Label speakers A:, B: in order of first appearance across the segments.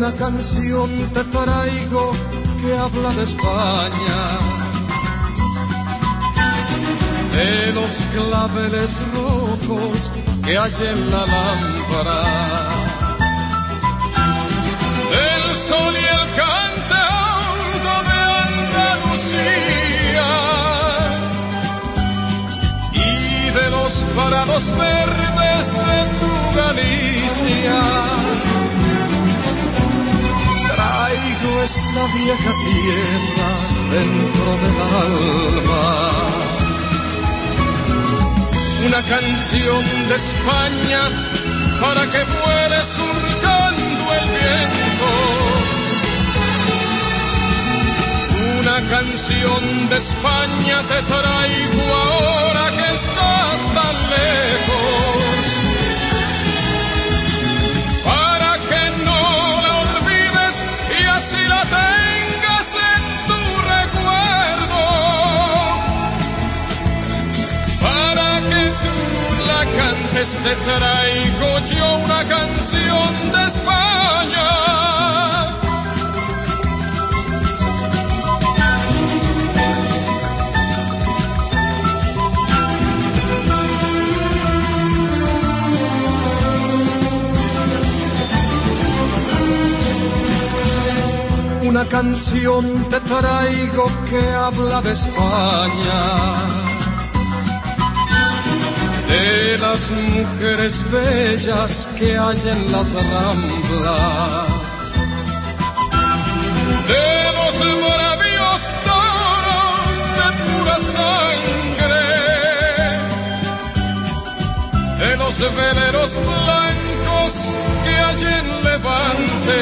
A: Una canción te traigo que habla de España, de los claveles rojos que hay en la lámpara, del sol y el canto de Andalucía. Y de los parados verdes de tu Galicia. Esa vieja tierra dentro del alma una canción de España para que vuele surcando el viento. Una canción de España te traigo ahora cantes te traigo yo una canción de España. Una canción te traigo que habla de España las mujeres bellas que hay en las ramblas, de los bravíos toros de pura sangre, de los veleros blancos que hay en Levante.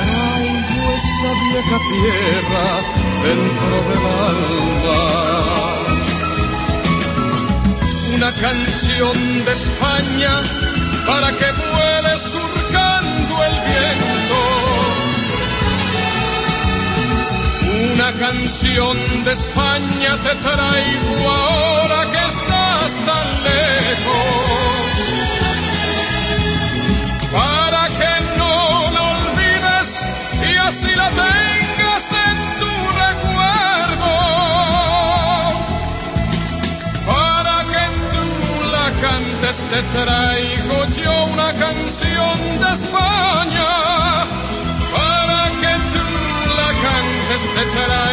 A: Traigo esa vieja tierra dentro del alma canción de España para que vuele surcando el viento. Una canción de España te traigo ahora que estás tan lejos. Te traigo yo una canción de España para que tú la cantes, te traigo